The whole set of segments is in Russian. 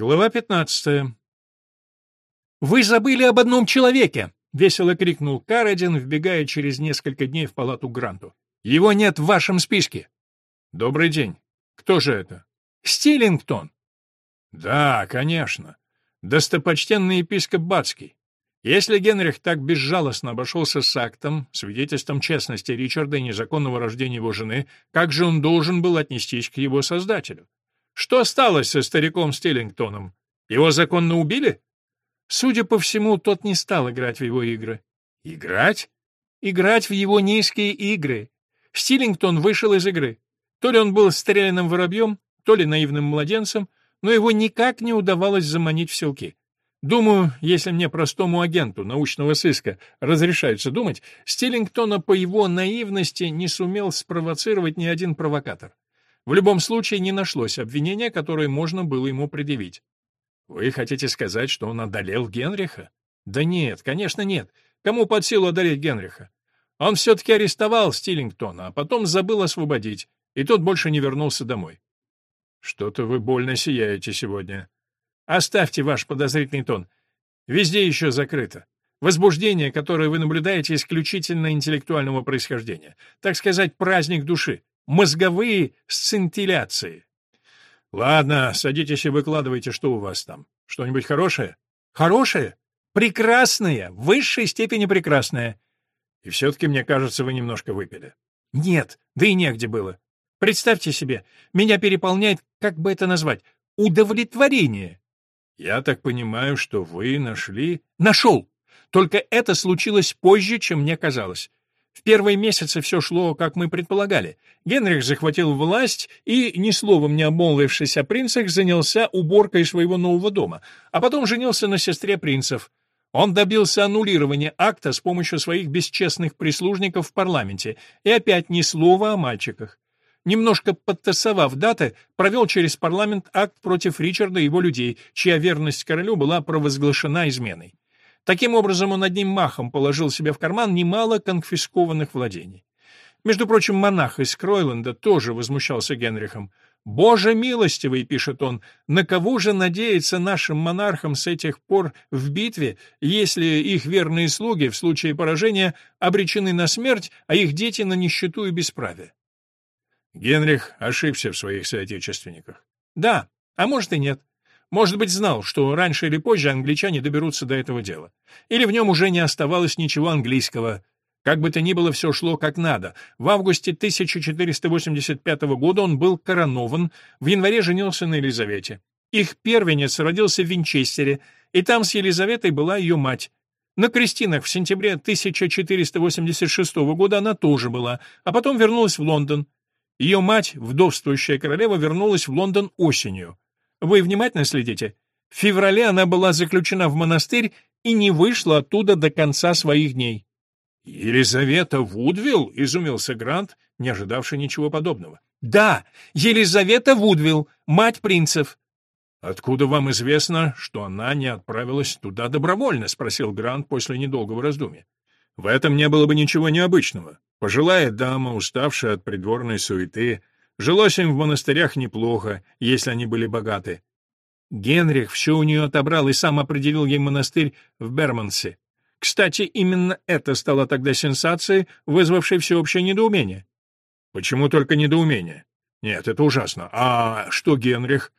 Глава 15. «Вы забыли об одном человеке!» — весело крикнул Карадин, вбегая через несколько дней в палату Гранту. «Его нет в вашем списке!» «Добрый день. Кто же это?» «Стиллингтон». «Да, конечно. Достопочтенный епископ Бацкий. Если Генрих так безжалостно обошелся с актом, свидетельством честности Ричарда и незаконного рождения его жены, как же он должен был отнестись к его создателю? Что осталось со стариком Стиллингтоном? Его законно убили? Судя по всему, тот не стал играть в его игры. Играть? Играть в его низкие игры. Стиллингтон вышел из игры. То ли он был стрелянным воробьем, то ли наивным младенцем, но его никак не удавалось заманить в селки. Думаю, если мне простому агенту научного сыска разрешается думать, Стиллингтона по его наивности не сумел спровоцировать ни один провокатор. В любом случае не нашлось обвинения, которое можно было ему предъявить. Вы хотите сказать, что он одолел Генриха? Да нет, конечно нет. Кому под силу одолеть Генриха? Он все-таки арестовал Стиллингтона, а потом забыл освободить, и тот больше не вернулся домой. Что-то вы больно сияете сегодня. Оставьте ваш подозрительный тон. Везде еще закрыто. Возбуждение, которое вы наблюдаете, исключительно интеллектуального происхождения. Так сказать, праздник души мозговые сцинтилляции. Ладно, садитесь и выкладывайте, что у вас там. Что-нибудь хорошее? Хорошее? Прекрасное, в высшей степени прекрасное. И все-таки, мне кажется, вы немножко выпили. Нет, да и негде было. Представьте себе, меня переполняет, как бы это назвать, удовлетворение. Я так понимаю, что вы нашли... Нашел! Только это случилось позже, чем мне казалось. В первые месяцы все шло, как мы предполагали. Генрих захватил власть и, ни словом не обмолвившись о принцах, занялся уборкой своего нового дома, а потом женился на сестре принцев. Он добился аннулирования акта с помощью своих бесчестных прислужников в парламенте и опять ни слова о мальчиках. Немножко подтасовав даты, провел через парламент акт против Ричарда и его людей, чья верность королю была провозглашена изменой. Таким образом, он одним махом положил себе в карман немало конфискованных владений. Между прочим, монах из Кройленда тоже возмущался Генрихом. «Боже милостивый», — пишет он, — «на кого же надеяться нашим монархам с этих пор в битве, если их верные слуги в случае поражения обречены на смерть, а их дети на нищету и бесправие?» Генрих ошибся в своих соотечественниках. Да, а может и нет. Может быть, знал, что раньше или позже англичане доберутся до этого дела. Или в нем уже не оставалось ничего английского. Как бы то ни было, все шло как надо. В августе 1485 года он был коронован, в январе женился на Елизавете. Их первенец родился в Винчестере, и там с Елизаветой была ее мать. На крестинах в сентябре 1486 года она тоже была, а потом вернулась в Лондон. Ее мать, вдовствующая королева, вернулась в Лондон осенью. Вы внимательно следите? В феврале она была заключена в монастырь и не вышла оттуда до конца своих дней. «Елизавета Вудвилл?» — изумился Грант, не ожидавший ничего подобного. «Да, Елизавета Вудвилл, мать принцев». «Откуда вам известно, что она не отправилась туда добровольно?» — спросил Грант после недолгого раздумья. «В этом не было бы ничего необычного. Пожилая дама, уставшая от придворной суеты, Жилось им в монастырях неплохо, если они были богаты. Генрих все у нее отобрал и сам определил ей монастырь в Бермансе. Кстати, именно это стало тогда сенсацией, вызвавшей всеобщее недоумение. Почему только недоумение? Нет, это ужасно. А что Генрих?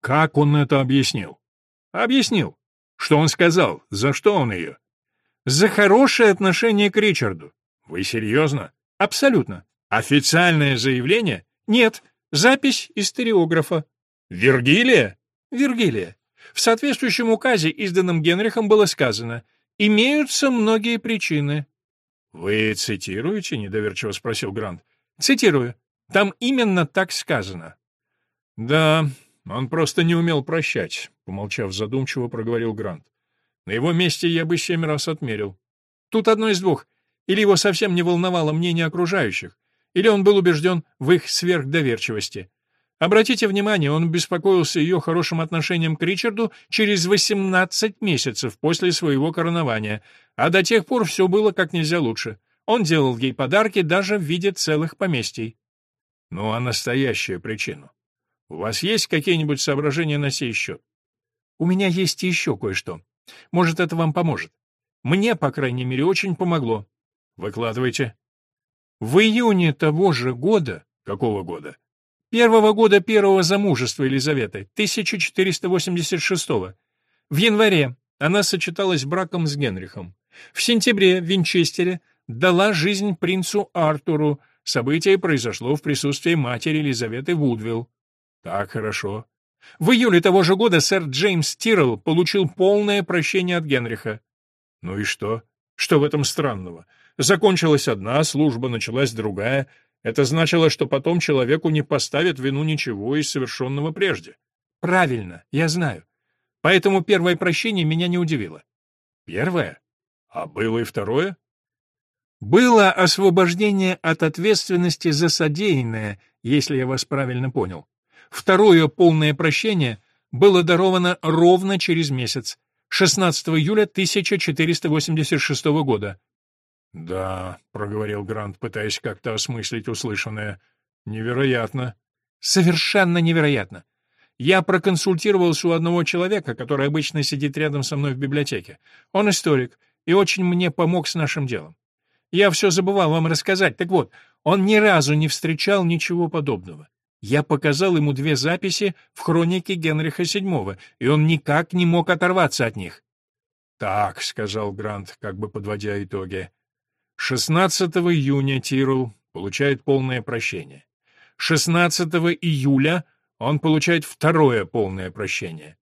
Как он это объяснил? Объяснил. Что он сказал? За что он ее? За хорошее отношение к Ричарду. Вы серьезно? Абсолютно. Официальное заявление? Нет, запись из стереографа. Вергилия? Вергилия. В соответствующем указе, изданном Генрихом, было сказано «Имеются многие причины». «Вы цитируете?» — недоверчиво спросил Грант. «Цитирую. Там именно так сказано». «Да, он просто не умел прощать», — помолчав задумчиво, проговорил Грант. «На его месте я бы семь раз отмерил. Тут одно из двух. Или его совсем не волновало мнение окружающих, или он был убежден в их сверхдоверчивости. Обратите внимание, он беспокоился ее хорошим отношением к Ричарду через 18 месяцев после своего коронования, а до тех пор все было как нельзя лучше. Он делал ей подарки даже в виде целых поместий. Ну а настоящая причина? У вас есть какие-нибудь соображения на сей счет? У меня есть еще кое-что. Может, это вам поможет. Мне, по крайней мере, очень помогло. Выкладывайте. В июне того же года... Какого года? Первого года первого замужества Елизаветы, 1486 -го. В январе она сочеталась браком с Генрихом. В сентябре в Винчестере дала жизнь принцу Артуру. Событие произошло в присутствии матери Елизаветы Вудвилл. Так, хорошо. В июле того же года сэр Джеймс Тиррелл получил полное прощение от Генриха. Ну и что? Что в этом странного? Закончилась одна, служба началась другая. Это значило, что потом человеку не поставят вину ничего из совершенного прежде. Правильно, я знаю. Поэтому первое прощение меня не удивило. Первое? А было и второе? Было освобождение от ответственности за содеянное, если я вас правильно понял. Второе полное прощение было даровано ровно через месяц, 16 июля 1486 года. «Да», — проговорил Грант, пытаясь как-то осмыслить услышанное, — «невероятно». «Совершенно невероятно. Я проконсультировался у одного человека, который обычно сидит рядом со мной в библиотеке. Он историк и очень мне помог с нашим делом. Я все забывал вам рассказать. Так вот, он ни разу не встречал ничего подобного. Я показал ему две записи в хронике Генриха VII, и он никак не мог оторваться от них. «Так», — сказал Грант, как бы подводя итоги, — «16 июня Тирл получает полное прощение. 16 июля он получает второе полное прощение.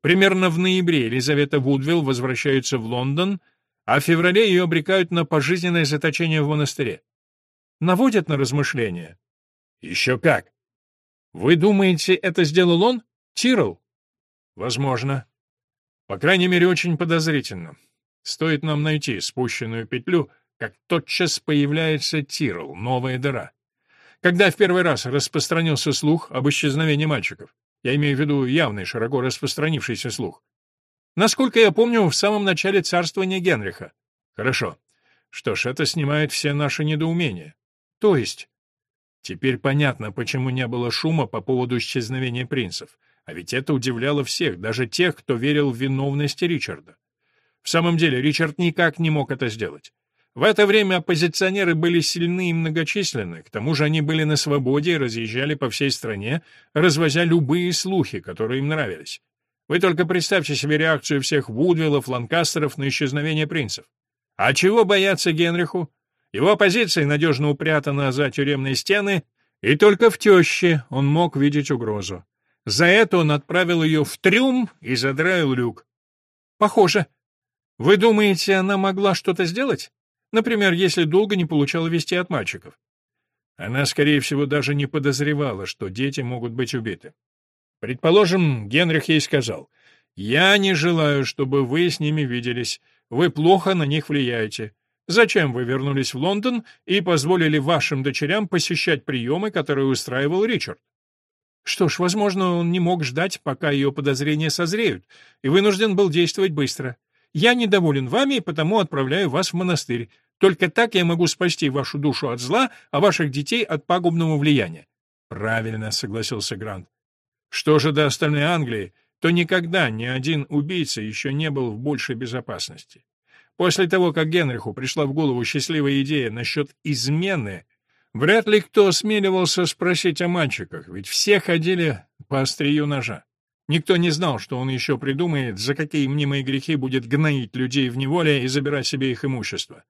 Примерно в ноябре Елизавета Вудвилл возвращается в Лондон, а в феврале ее обрекают на пожизненное заточение в монастыре. Наводят на размышления? Еще как. Вы думаете, это сделал он? Тирл? Возможно. По крайней мере, очень подозрительно. Стоит нам найти спущенную петлю, как тотчас появляется Тирл, новая дыра. Когда в первый раз распространился слух об исчезновении мальчиков? Я имею в виду явный, широко распространившийся слух. Насколько я помню, в самом начале царствования Генриха. Хорошо. Что ж, это снимает все наши недоумения. То есть... Теперь понятно, почему не было шума по поводу исчезновения принцев. А ведь это удивляло всех, даже тех, кто верил в виновность Ричарда. В самом деле, Ричард никак не мог это сделать. В это время оппозиционеры были сильны и многочисленны, к тому же они были на свободе и разъезжали по всей стране, развозя любые слухи, которые им нравились. Вы только представьте себе реакцию всех Вудвиллов, Ланкастеров на исчезновение принцев. А чего бояться Генриху? Его позиция надежно упрятана за тюремные стены, и только в теще он мог видеть угрозу. За это он отправил ее в трюм и задраил люк. Похоже. Вы думаете, она могла что-то сделать? Например, если долго не получала вести от мальчиков. Она, скорее всего, даже не подозревала, что дети могут быть убиты. Предположим, Генрих ей сказал, «Я не желаю, чтобы вы с ними виделись. Вы плохо на них влияете. Зачем вы вернулись в Лондон и позволили вашим дочерям посещать приемы, которые устраивал Ричард?» Что ж, возможно, он не мог ждать, пока ее подозрения созреют, и вынужден был действовать быстро. Я недоволен вами и потому отправляю вас в монастырь. Только так я могу спасти вашу душу от зла, а ваших детей от пагубного влияния. Правильно, согласился Грант. Что же до остальной Англии, то никогда ни один убийца еще не был в большей безопасности. После того, как Генриху пришла в голову счастливая идея насчет измены, вряд ли кто осмеливался спросить о мальчиках, ведь все ходили по острию ножа. Никто не знал, что он еще придумает, за какие мнимые грехи будет гноить людей в неволе и забирать себе их имущество.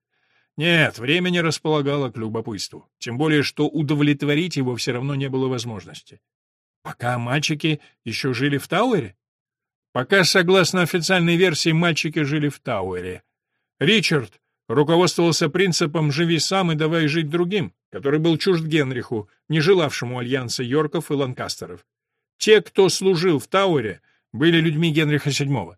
Нет, время не располагало к любопытству, тем более, что удовлетворить его все равно не было возможности. Пока мальчики еще жили в Тауэре? Пока, согласно официальной версии, мальчики жили в Тауэре. Ричард руководствовался принципом «живи сам и давай жить другим», который был чужд Генриху, не желавшему альянса Йорков и Ланкастеров. Те, кто служил в Тауэре, были людьми Генриха VII.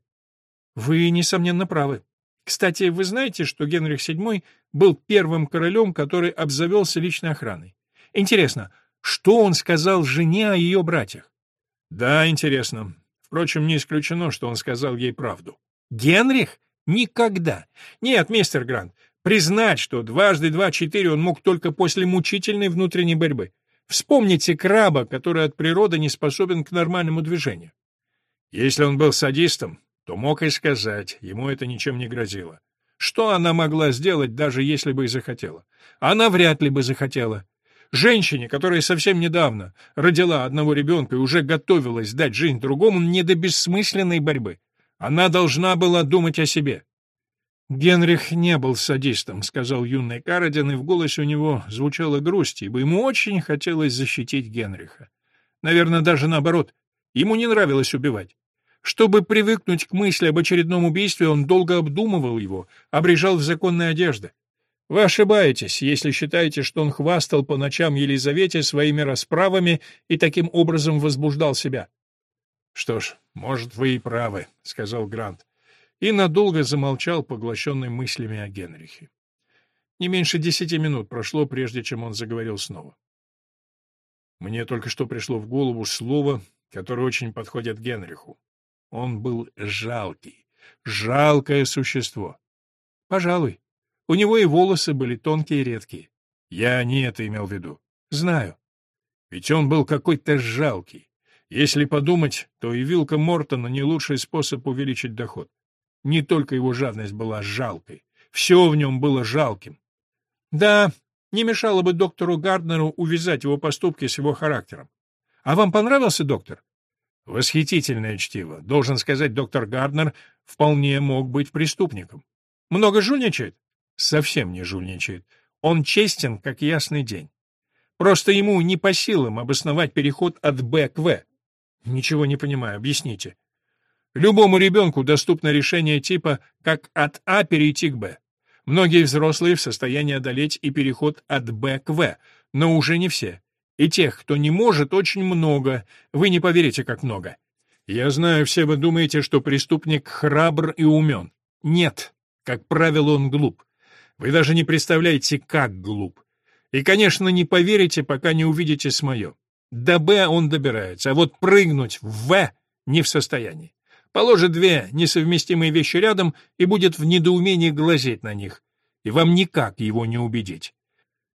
Вы, несомненно, правы. Кстати, вы знаете, что Генрих VII был первым королем, который обзавелся личной охраной? Интересно, что он сказал жене о ее братьях? Да, интересно. Впрочем, не исключено, что он сказал ей правду. Генрих? Никогда. Нет, мистер Грант, признать, что дважды два четыре он мог только после мучительной внутренней борьбы. Вспомните краба, который от природы не способен к нормальному движению. Если он был садистом, то мог и сказать, ему это ничем не грозило. Что она могла сделать, даже если бы и захотела? Она вряд ли бы захотела. Женщине, которая совсем недавно родила одного ребенка и уже готовилась дать жизнь другому, не до бессмысленной борьбы. Она должна была думать о себе. «Генрих не был садистом», — сказал юный Карадин, и в голосе у него звучала грусть, ибо ему очень хотелось защитить Генриха. Наверное, даже наоборот. Ему не нравилось убивать. Чтобы привыкнуть к мысли об очередном убийстве, он долго обдумывал его, обрежал в законные одежды. Вы ошибаетесь, если считаете, что он хвастал по ночам Елизавете своими расправами и таким образом возбуждал себя. — Что ж, может, вы и правы, — сказал Грант, и надолго замолчал, поглощенный мыслями о Генрихе. Не меньше десяти минут прошло, прежде чем он заговорил снова. Мне только что пришло в голову слово, которое очень подходит Генриху. Он был жалкий, жалкое существо. Пожалуй. У него и волосы были тонкие и редкие. Я не это имел в виду. Знаю. Ведь он был какой-то жалкий. Если подумать, то и вилка Мортона не лучший способ увеличить доход. Не только его жадность была жалкой. Все в нем было жалким. Да, не мешало бы доктору Гарднеру увязать его поступки с его характером. А вам понравился доктор? Восхитительное чтиво. Должен сказать, доктор Гарднер вполне мог быть преступником. Много жульничает? Совсем не жульничает. Он честен, как ясный день. Просто ему не по силам обосновать переход от Б к В. Ничего не понимаю, объясните. Любому ребенку доступно решение типа «как от А перейти к Б». Многие взрослые в состоянии одолеть и переход от Б к В, но уже не все. И тех, кто не может, очень много. Вы не поверите, как много. Я знаю, все вы думаете, что преступник храбр и умен. Нет, как правило, он глуп. Вы даже не представляете, как глуп. И, конечно, не поверите, пока не увидите с мое. До Б он добирается, а вот прыгнуть в В не в состоянии. Положит две несовместимые вещи рядом и будет в недоумении глазеть на них. И вам никак его не убедить.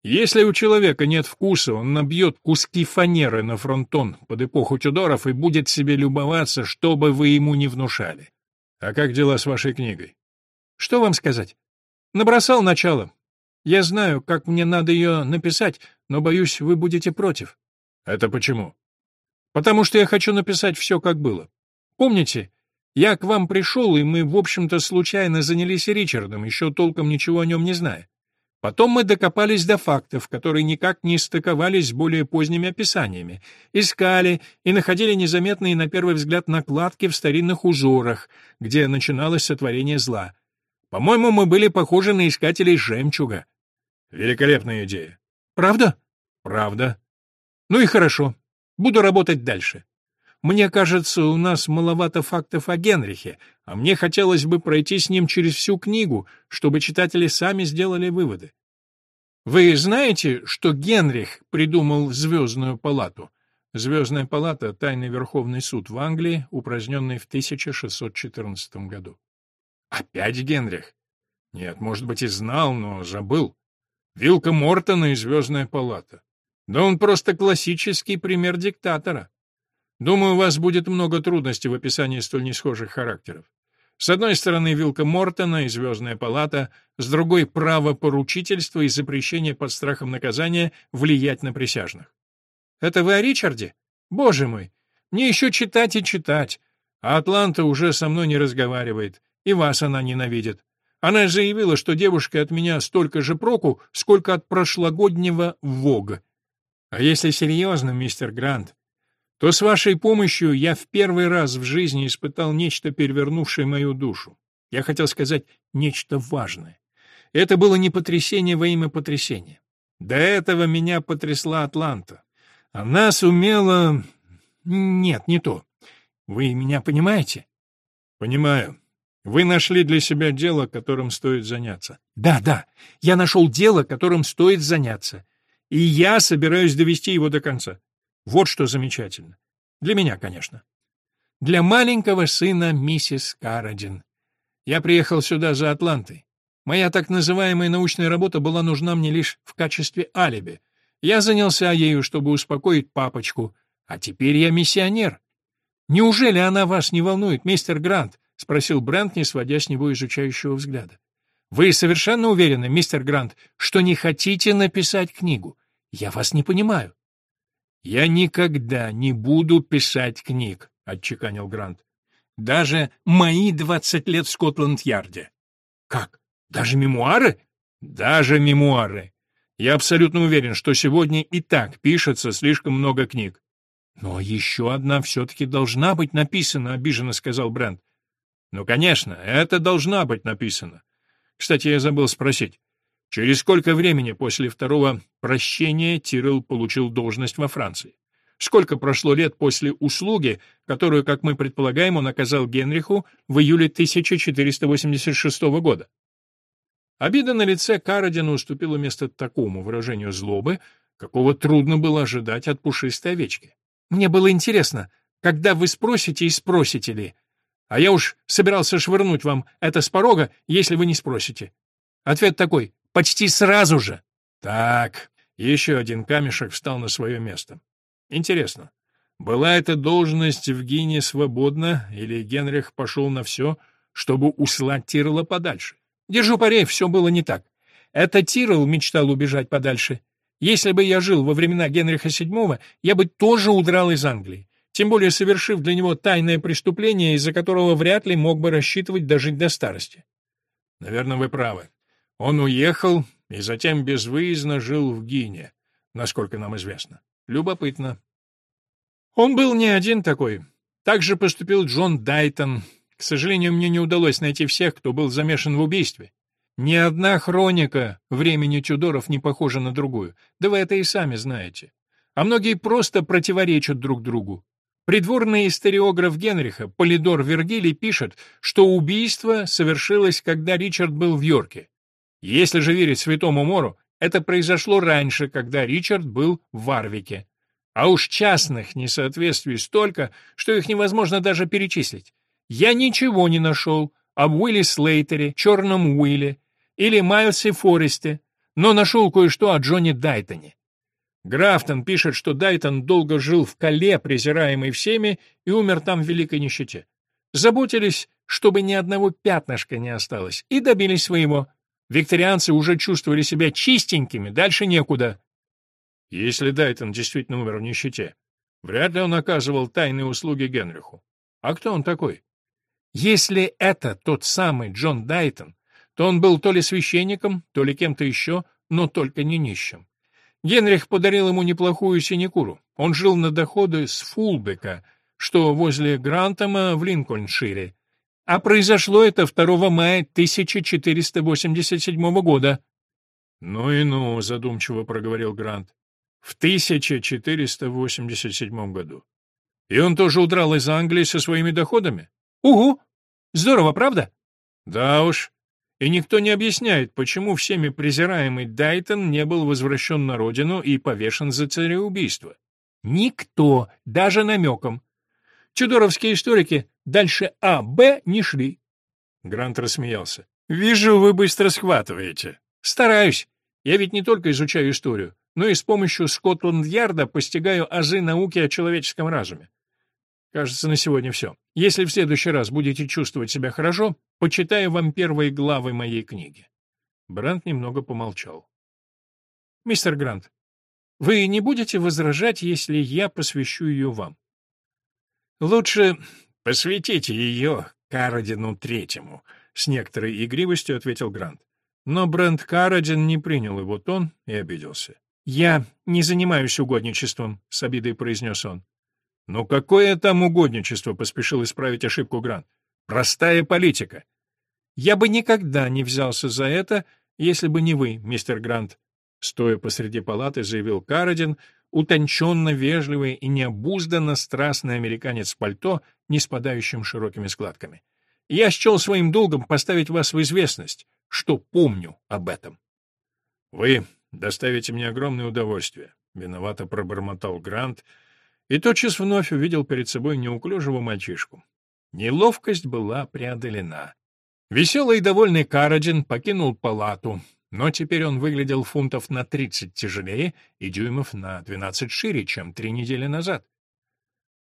Если у человека нет вкуса, он набьет куски фанеры на фронтон под эпоху Тюдоров и будет себе любоваться, что бы вы ему не внушали. А как дела с вашей книгой? Что вам сказать? Набросал начало. Я знаю, как мне надо ее написать, но, боюсь, вы будете против. Это почему? Потому что я хочу написать все, как было. Помните, я к вам пришел, и мы, в общем-то, случайно занялись Ричардом, еще толком ничего о нем не зная. Потом мы докопались до фактов, которые никак не стыковались с более поздними описаниями, искали и находили незаметные на первый взгляд накладки в старинных узорах, где начиналось сотворение зла. По-моему, мы были похожи на искателей жемчуга. Великолепная идея. Правда? Правда. Ну и хорошо. Буду работать дальше. Мне кажется, у нас маловато фактов о Генрихе, а мне хотелось бы пройти с ним через всю книгу, чтобы читатели сами сделали выводы. Вы знаете, что Генрих придумал Звездную палату? Звездная палата — тайный Верховный суд в Англии, упраздненный в 1614 году. Опять Генрих? Нет, может быть, и знал, но забыл. Вилка Мортона и Звездная палата. Да он просто классический пример диктатора. Думаю, у вас будет много трудностей в описании столь несхожих характеров. С одной стороны, вилка Мортона и Звездная палата, с другой — право поручительства и запрещение под страхом наказания влиять на присяжных. Это вы о Ричарде? Боже мой! Мне еще читать и читать. А Атланта уже со мной не разговаривает, и вас она ненавидит. Она заявила, что девушка от меня столько же проку, сколько от прошлогоднего Вога. А если серьезно, мистер Грант, то с вашей помощью я в первый раз в жизни испытал нечто, перевернувшее мою душу. Я хотел сказать нечто важное. Это было не потрясение во имя потрясения. До этого меня потрясла Атланта. Она сумела... Нет, не то. Вы меня понимаете? Понимаю. Вы нашли для себя дело, которым стоит заняться. Да, да, я нашел дело, которым стоит заняться. И я собираюсь довести его до конца. Вот что замечательно. Для меня, конечно. Для маленького сына миссис Карадин. Я приехал сюда за Атлантой. Моя так называемая научная работа была нужна мне лишь в качестве алиби. Я занялся ею, чтобы успокоить папочку, а теперь я миссионер. Неужели она вас не волнует, мистер Грант? спросил Брент, не сводя с него изучающего взгляда. Вы совершенно уверены, мистер Грант, что не хотите написать книгу? Я вас не понимаю. Я никогда не буду писать книг, отчеканил Грант. Даже мои двадцать лет в Скотланд-Ярде. Как? Даже мемуары? Даже мемуары. Я абсолютно уверен, что сегодня и так пишется слишком много книг. Но еще одна все-таки должна быть написана, обиженно сказал Брент. Ну, конечно, это должна быть написано. Кстати, я забыл спросить. Через сколько времени после второго прощения Тирелл получил должность во Франции? Сколько прошло лет после услуги, которую, как мы предполагаем, он оказал Генриху в июле 1486 года? Обида на лице Карадина уступила место такому выражению злобы, какого трудно было ожидать от пушистой овечки. Мне было интересно, когда вы спросите и спросите ли. А я уж собирался швырнуть вам это с порога, если вы не спросите. Ответ такой — почти сразу же. Так, еще один камешек встал на свое место. Интересно, была эта должность в Гине свободна, или Генрих пошел на все, чтобы услать Тирла подальше? Держу пари, все было не так. Это Тирл мечтал убежать подальше. Если бы я жил во времена Генриха VII, я бы тоже удрал из Англии, тем более совершив для него тайное преступление, из-за которого вряд ли мог бы рассчитывать дожить до старости. Наверное, вы правы. Он уехал и затем безвыездно жил в Гине, насколько нам известно. Любопытно. Он был не один такой. Так же поступил Джон Дайтон. К сожалению, мне не удалось найти всех, кто был замешан в убийстве. Ни одна хроника времени Тюдоров не похожа на другую, да вы это и сами знаете. А многие просто противоречат друг другу. Придворный историограф Генриха, Полидор Вергилий, пишет, что убийство совершилось, когда Ричард был в Йорке. Если же верить Святому Мору, это произошло раньше, когда Ричард был в Варвике. А уж частных несоответствий столько, что их невозможно даже перечислить. Я ничего не нашел об Уилле Слейтере, Черном Уилле, или Майлсе Форесте, но нашел кое-что о Джонни Дайтоне. Графтон пишет, что Дайтон долго жил в Кале, презираемый всеми, и умер там в великой нищете. Заботились, чтобы ни одного пятнышка не осталось, и добились своего. Викторианцы уже чувствовали себя чистенькими, дальше некуда. Если Дайтон действительно умер в нищете, вряд ли он оказывал тайные услуги Генриху. А кто он такой? Если это тот самый Джон Дайтон, то он был то ли священником, то ли кем-то еще, но только не нищим. Генрих подарил ему неплохую синекуру. Он жил на доходы с Фулбека, что возле Грантома в Линкольншире. А произошло это 2 мая 1487 года. «Ну и ну», — задумчиво проговорил Грант, — «в 1487 году. И он тоже удрал из Англии со своими доходами?» «Угу! Здорово, правда?» «Да уж. И никто не объясняет, почему всеми презираемый Дайтон не был возвращен на родину и повешен за цареубийство. Никто, даже намеком. Чудоровские историки дальше А, Б не шли. Грант рассмеялся. «Вижу, вы быстро схватываете». «Стараюсь. Я ведь не только изучаю историю, но и с помощью Скотланд-Ярда постигаю азы науки о человеческом разуме. Кажется, на сегодня все. Если в следующий раз будете чувствовать себя хорошо, почитаю вам первые главы моей книги. Брандт немного помолчал. Мистер Грант, вы не будете возражать, если я посвящу ее вам? Лучше посвятите ее Карадину Третьему, с некоторой игривостью ответил Грант. Но Брент Карадин не принял его тон и обиделся. «Я не занимаюсь угодничеством», — с обидой произнес он. «Ну какое там угодничество?» — поспешил исправить ошибку Грант. «Простая политика». «Я бы никогда не взялся за это, если бы не вы, мистер Грант», — стоя посреди палаты, заявил Карадин, утонченно вежливый и необузданно страстный американец в пальто, не спадающим широкими складками. «Я счел своим долгом поставить вас в известность, что помню об этом». «Вы доставите мне огромное удовольствие», — виновато пробормотал Грант, — и тотчас вновь увидел перед собой неуклюжего мальчишку. Неловкость была преодолена. Веселый и довольный Карадин покинул палату, но теперь он выглядел фунтов на тридцать тяжелее и дюймов на двенадцать шире, чем три недели назад.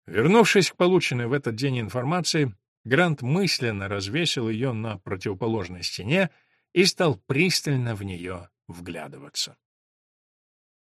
Вернувшись к полученной в этот день информации, Грант мысленно развесил ее на противоположной стене и стал пристально в нее вглядываться.